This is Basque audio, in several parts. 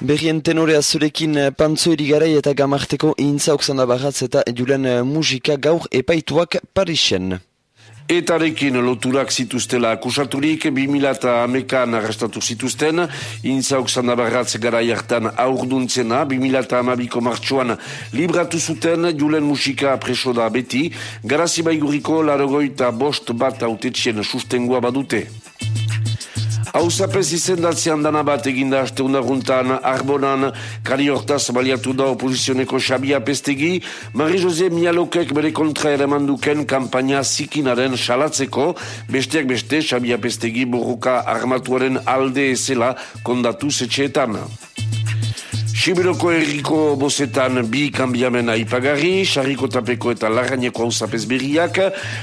Berrien tenorea zurekin eh, pantzo irigarai eta gamarteko intza oksanda baratz eta julen eh, musika gaur epaituak Parisen. Etarekin loturak zituztela akusaturik, 2008an arrestatu zituzten, intza oksanda baratz gara jartan aurduntzena, 2008ko martxuan libratu zuten, julen musika preso da beti, garazi baiguriko larogoita bost bat autetxien sustengoa badute. Hauzapez izendatzean dana bat eginda haste unaruntan, arbonan, kari hortaz baliatu da opozizioneko Xabia Pestegi, Marie-José Mialokek bere kontra ere manduken kampaina zikinaren salatzeko, besteak beste Xabia Pestegi borroka armatuaren alde ezela kondatu zetxeetan. Sibiroko erriko bozetan bi kanbiamen aipagarri, Sarriko Tapeko eta Larrañeko hausapez berriak,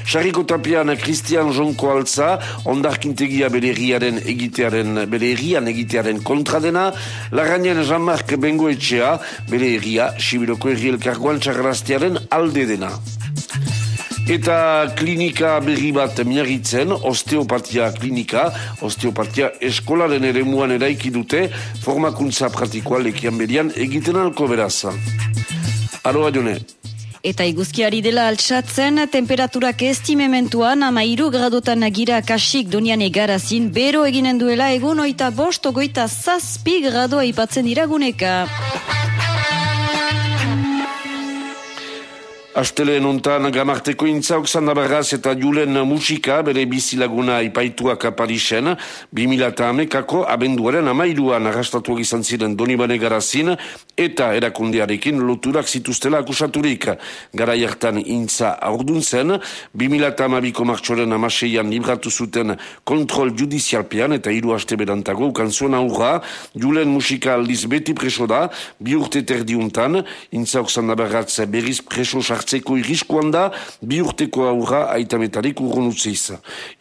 Sarriko Tapean Christian Jonko Altza, ondarkintegia bere herriaren egitearen, bere herrian egitearen kontra dena, Larrañen Jean-Marc Bengoetxea, bere herria, Sibiroko erri elkargoan txarraztearen alde dena. Eta klinika berri bat miagitzen, osteopatia klinika, osteopatia eskolaren ere muan eraiki dute, formakuntza pratikoa lekian berian egiten alko beraz. Aroa jone. Eta iguzkiari dela altsatzen, temperaturak estimementuan amairu gradotan agira kasik donian egarazin, bero eginen duela egun oita bost, ogoita zazpi gradoa ipatzen iraguneka. Asteleen ontan gamarteko intzauk zandabarraz eta julen musika bere bizilaguna ipaituak Parisen, 2008ako abenduaren amairuan arrastatuak izan ziren Donibane garazin eta erakundearekin loturak zituztela akusaturik. Gara jartan intza aurdun zen, 2008ko martxoren amaseian libratu zuten kontrol judizialpean eta hiru haste berantago ukantzuen aurra, julen musika aldiz beti preso da, bi urte terdiuntan, intzauk zandabarraz berriz preso hartzeko iriskoan da, bi urteko aurra aitametarik urron utziz.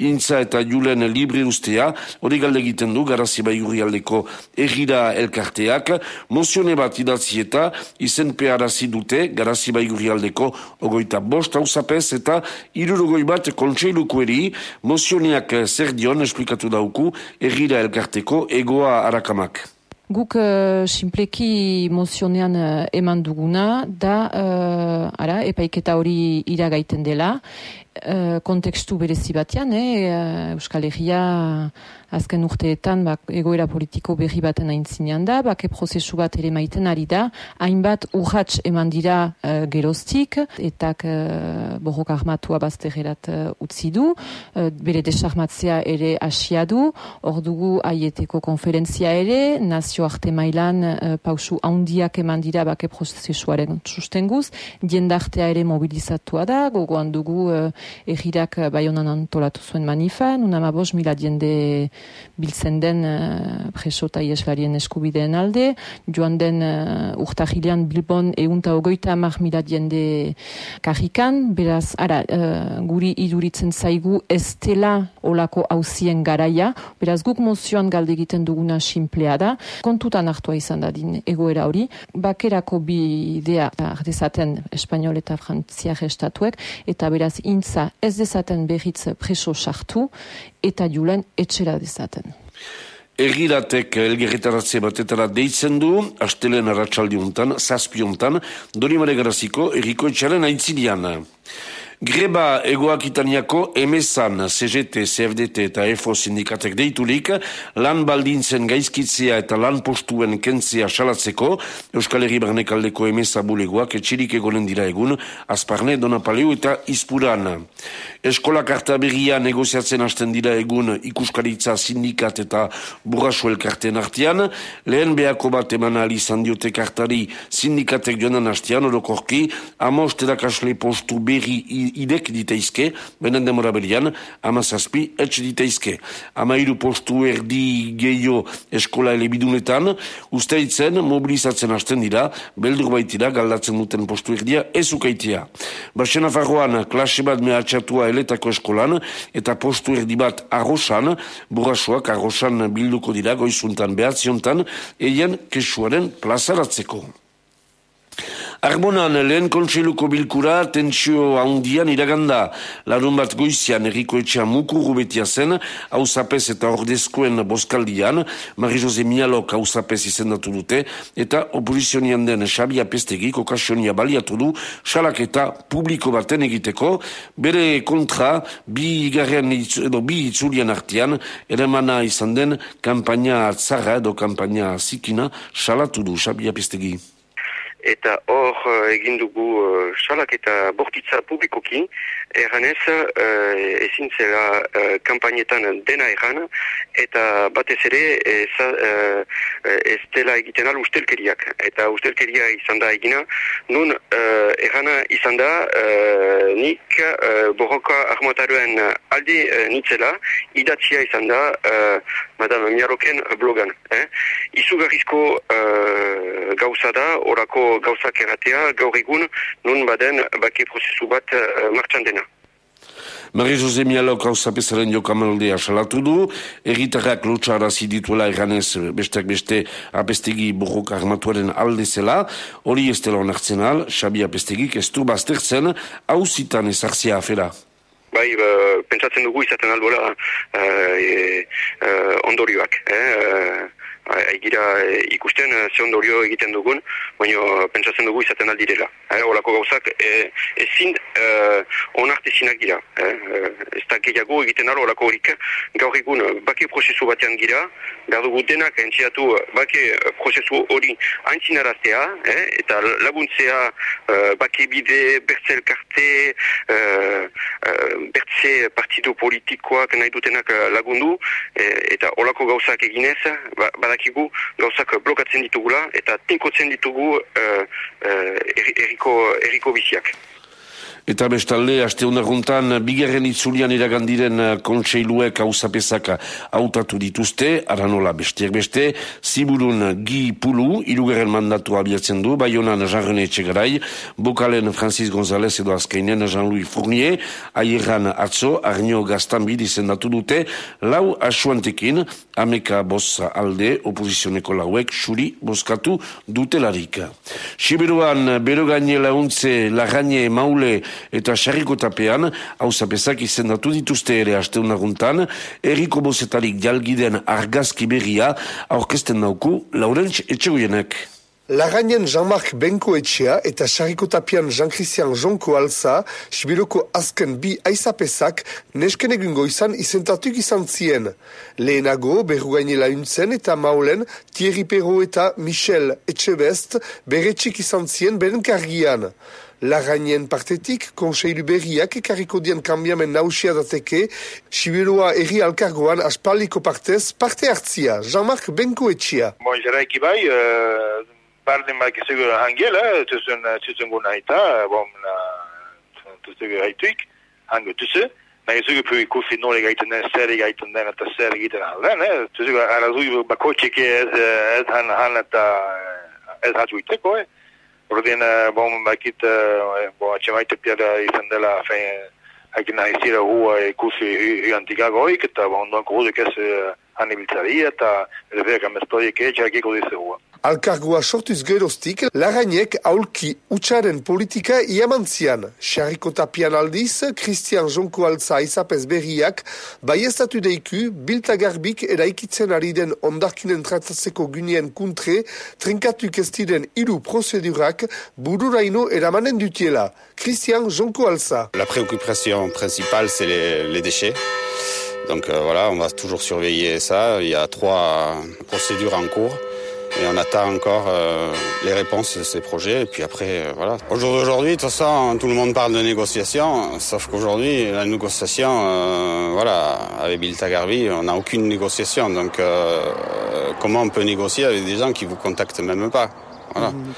Intza eta julen libre ustea, hori galde egiten du, garazi bai aldeko egira elkarteak, mozione bat idatzi eta izen peharazi dute, garazi bai aldeko ogoita bost hausapez eta irurogoi bat kontseiluko eri, mozioneak zer dion esplikatu dauku, egira elkarteko egoa arakamak. Guk uh, simpleki mozionean uh, eman duguna da uh, ara, epaiketa hori iragaiten dela uh, kontekstu berezi batean, eh, Euskal Herria azken urteetan bak, egoera politiko berri baten aintzinean da, bake prozesu bat ere maiten ari da, hainbat urratx eman dira uh, geroztik, eta uh, borrok armatua baztegerat uh, utzi du, uh, bere desarmatzea ere asia du, hor dugu aieteko konferentzia ere, nazio arte mailan uh, pausu haundiak eman dira bake prozesuaren sustenguz, diendartea ere mobilizatua da, gogoan dugu uh, egirak baionan antolatu zuen manifa, nun amabos mila diende biltzen den uh, preso eta ieslarien eskubideen alde, joan den uh, urtahilean Bilbon eunta ogoita amak mila diende karrikan, beraz, ara, uh, guri iduritzen zaigu ez dela olako hauzien garaia, beraz guk mozioan galde egiten duguna simplea da, kontutan hartua izan da din egoera hori, bakerako bi idea ardezaten espanol eta frantziak estatuek, eta beraz intza ez dezaten berriz preso sartu, eta julen etxera dezaten. Egiratek elgerretaratze batetara deitzen du, astelen arratsaldi untan, zazpi untan, doni mare garaziko erriko etxaren aintzidian. Greba egoak itaniako emesan CGT, CFDT eta EFO sindikatek deitulik lan baldintzen gaizkitzea eta lan postuen kentzea salatzeko Euskal Herri Barnekaldeko emesa bulegoak etxirik egonen dira egun Azparne, Donapaleu eta Izpuran. Eskola karta berria negoziatzen hasten dira egun ikuskaritza sindikat eta burrasu elkarten artean. Lehen behako bat eman izan diote kartari sindikatek joanan hastean orokorki amost edakasle postu berri idek diteizke, benen demora berian, ama zazpi, etx diteizke. Ama iru postu erdi geio eskola elebidunetan, usteitzen mobilizatzen hasten dira, beldur baitira galdatzen duten postu erdia ezukaitia. Basena farroan, klase bat mehatxatua eletako eskolan, eta postu erdi bat arrosan, burrasuak arrosan bilduko dira, goizuntan behatziontan, eien kesuaren plazaratzeko. Arbonan, lehen kontseiluko bilkura, tentsio handian iraganda. Larun bat goizian, erriko etxea mukuru betia zen, hausapez eta ordezkoen boskaldian, Marie-Jose Mialok hausapez izendatu dute, eta oposizionian den Xabi Apestegi kokasionia baliatu du, salak eta publiko baten egiteko, bere kontra, bi garren edo bi itzulian artian, ere mana izan den, kampaina atzara edo kampaina zikina, salatu du Xabi Apestegi eta hor uh, egin dugu uh, salak eta bortitza publikoki, erranez uh, ezin zela uh, kampainetan dena erran, eta batez ere ez, uh, ez dela egiten al ustelkeriak. Eta ustelkeria izan da egina, nun uh, errana izan da uh, nik uh, borroka armataruen aldi uh, nitzela, idatzia izan da uh, Madame Miaroken blogan. Eh? Izugarrizko uh, gauza da, orako gauzak erratea, gaur egun, nun baden bake prozesu bat uh, martxan dena. Marie-Jose Mialok hau zapesaren jokamaldea salatu du, erritarrak lotxara zidituela erganez besteak beste apestegi burrok armatuaren alde zela, hori ez dela onartzen al, Xabi apestegik ez du baztertzen, hau zitan ezartzea afera. Bai, ba, pentsatzen dugu izaten albola uh, e, uh, ondorioak. Eh? Aigira e, ikusten e, ze ondorio egiten dugun, baina pentsatzen dugu izaten aldirela. E, olako gauzak e, ezin e, onartezinak gira. E, ez da gehiago egiten alo olako horik gaur egun bake prozesu batean gira, behar dugu denak entziatu bake prozesu hori aintzinaraztea, e, eta laguntzea e, bake bide, bertze elkarte, e, e, bertze partidu politikoak nahi dutenak lagundu, e, eta olako gauzak eginez, ba, badakigu gauzak blokatzen ditugula eta tinkotzen ditugu uh, uh, eriko, eriko biziak. Eta bestalde, aste honaguntan, bigarren itzulian iragandiren eh, kontseiluek hausapezak hautatu dituzte, aranola bestiak beste, ziburun gi pulu, irugarren mandatu abiatzen du, bai honan Jean-René Etxegarai, bokalen Francis González edo azkainen Jean-Louis Fournier, aierran atzo, Arnio Gastambi dizendatu dute, lau asuantekin, ameka bosa alde, opozizioneko lauek, xuri boskatu dutelarik. Siberuan, bero gaine launtze, lagane maule, eta sarriko tapean, hau zapezak izendatu dituzte ere asteunaguntan, eriko bozetarik jalgiden argazki berria, aurkesten nauku, Laurentz Etxegoienek. Lagainen Jean-Marc Benko etxea eta Sariko Tapian Jean-Christian Jonko alza, Sibiroko azken bi aizapezak nesken egungo izan izentatuk izan zien. Lehenago, berrugaini launtzen eta maulen Thierry Perro eta Michel Etxebest berretxik izan zien beren kargian. Lagainen partetik, konseilu berriak ekarriko dian kambiamen nausia dateke, Sibiroa erri alkargoan aspaliko partez parte hartzia, Jean-Marc Benko etxia. Bon, jaraiki bai, uh, barden mak ezugu hangela, tuzun, tuzun guna eta, bon, tuzugu haituik, hango tuzu, na ezugu pu ikusi nore gaiten den, zer gaiten den eta zer egiten alden, eh? tuzugu arazui bakotxik ez, ez han, han eta ez hatu iteko, eh? Ordien, bon, bakit, bon, atxemaite piada izan dela, fein, hakin nahi zira hua ikusi hu antikago hoik, eta bon, ondoan kuhudik ez hanibiltzaria, eta ere beak amestoiek etxakiko dize hua. Alkargoa sortuz geroztik, lagainek aulki utxaren politika iamantzian. Xarriko tapian aldiz, Christian Jonko Altza izapez berriak, bai estatu deiku, biltagarbik eraikitzen ari den ondarkinen tratatzeko gunien kuntre, trinkatu kestiren iru procedurak bururaino eramanen dutiela. Christian Jonko Altza. La préoccupation principale, c'est les, les déchets. Donc euh, voilà, on va toujours surveiller ça. Il y a trois procédures en cours. Et on attend encore euh, les réponses de ces projets. Et puis après, euh, voilà. Au jour d'aujourd'hui, de toute façon, tout le monde parle de négociation. Sauf qu'aujourd'hui, la négociation, euh, voilà, avec Bill Tagarbi, on n'a aucune négociation. Donc, comment on peut négocier avec des gens qui vous contactent même pas? Voilà. Mmh.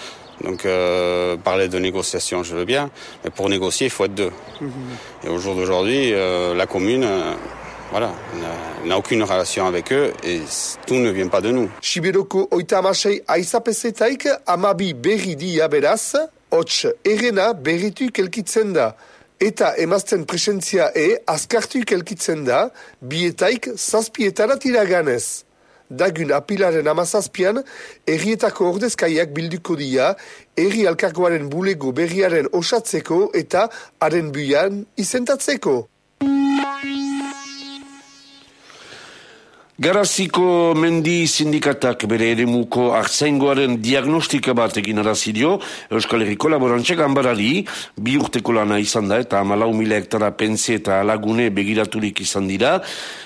Donc, euh, parler de négociation, je veux bien. Mais pour négocier, il faut être deux. Mmh. Et au jour d'aujourd'hui, euh, la commune voilà, on n'a aucune relation avec eux et tout ne vient pas de nous. Sibiroko oita amasei aizapezetaik amabi berri dia beraz, hots erena berritu kelkitzen da. Eta emazten presentzia e azkartu kelkitzen da, bietaik zazpietara tiraganez. dagun apilaren amazazpian, errietako ordezkaiak bilduko dia, erri alkargoaren bulego berriaren osatzeko eta haren buian izentatzeko. Garaziko mendi sindikatak bere eremuko artzaingoaren diagnostika bat egin arazidio, Euskal Herriko laborantxek ambarari, bi urteko lana izan da eta amalau mila hektara pense eta lagune begiraturik izan dira,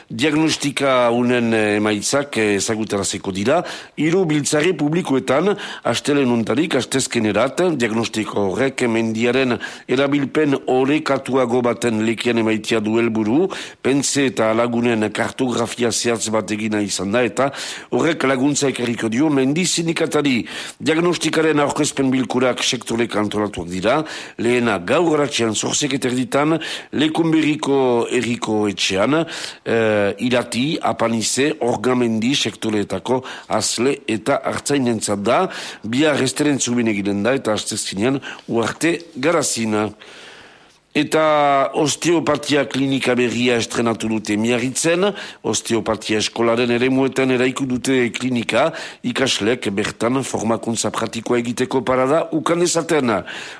diagnostika unen emaitzak ezagutarazeko dira, hiru biltzari publikoetan, astelen untarik, astezkenerat, diagnostiko horrek mendiaren erabilpen orekatuago baten lekian emaitia duel buru, pense eta lagunen kartografia zehatz bat egina izan da, eta horrek laguntza ekarriko dio, mendi sindikatari. Diagnostikaren aurkezpen bilkurak sektorek antolatuak dira, lehena gaur ratxean zorzek eterditan, lekunberiko eriko etxean, uh, irati, apanize, orgamendi sektoreetako azle eta hartzainentzat da, bia resteren zubin eginen da, eta astezkinean uarte garazina. Eta osteopatia klinika berria estrenatu dute miarritzen, osteopatia eskolaren ere muetan eraiku dute klinika, ikaslek bertan formakuntza pratikoa egiteko parada ukan ezaten.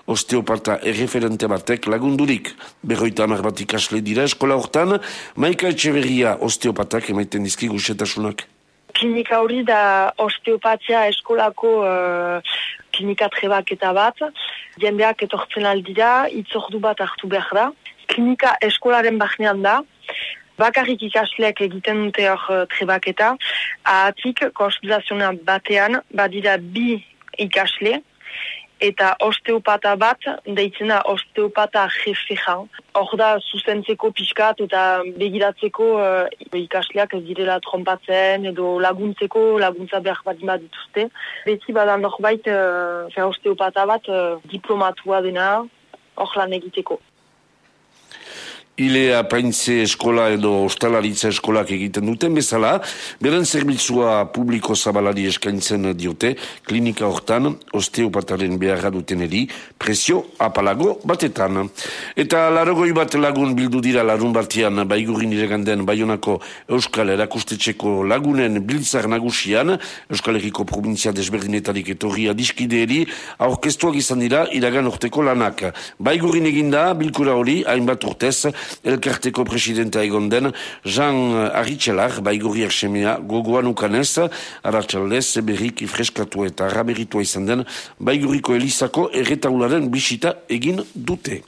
Osteopata erreferente batek lagundurik. Berroita amar bat ikasle dira eskola hortan, maika etxe berria osteopatak emaiten dizki gusetasunak. Klinika hori da osteopatia eskolako uh, klinika trebaketa bat, jendeak etortzen aldira, itzordu bat hartu behar da. Klinika eskolaren bahnean da, bakarrik ikasleak egiten dute hor uh, trebaketa, ahatik konsultazioa batean, badira bi ikasle, eta osteopata bat, deitzena osteopata jefeja. Hor da, zuzentzeko pixkat eta begiratzeko uh, ikasleak ez direla trompatzen edo laguntzeko, laguntza behar bat ima dituzte. Beti badan norbait uh, osteopata bat uh, diplomatua dena hor lan egiteko. Ile apaintze eskola edo ostalaritza eskolak egiten duten bezala, beren zerbitzua publiko zabalari eskaintzen diote, klinika hortan, osteopataren beharra duten eri, presio apalago batetan. Eta larogoi bat lagun bildu dira larun batian, baigurin ireganden baionako Euskal Erakustetxeko lagunen biltzar nagusian, Euskal Herriko provintzia desberdinetarik etorria diskideeri, aurkestuak izan dira iragan orteko lanak. Baigurin eginda, bilkura hori, hainbat urtez, elkarteko presidenta egon den Jean Arritxelar, baigurriak semea gogoan ukanez, Arratxaldez, berriki freskatu eta raberitua izan den baigurriko elizako erretaularen bisita egin dute.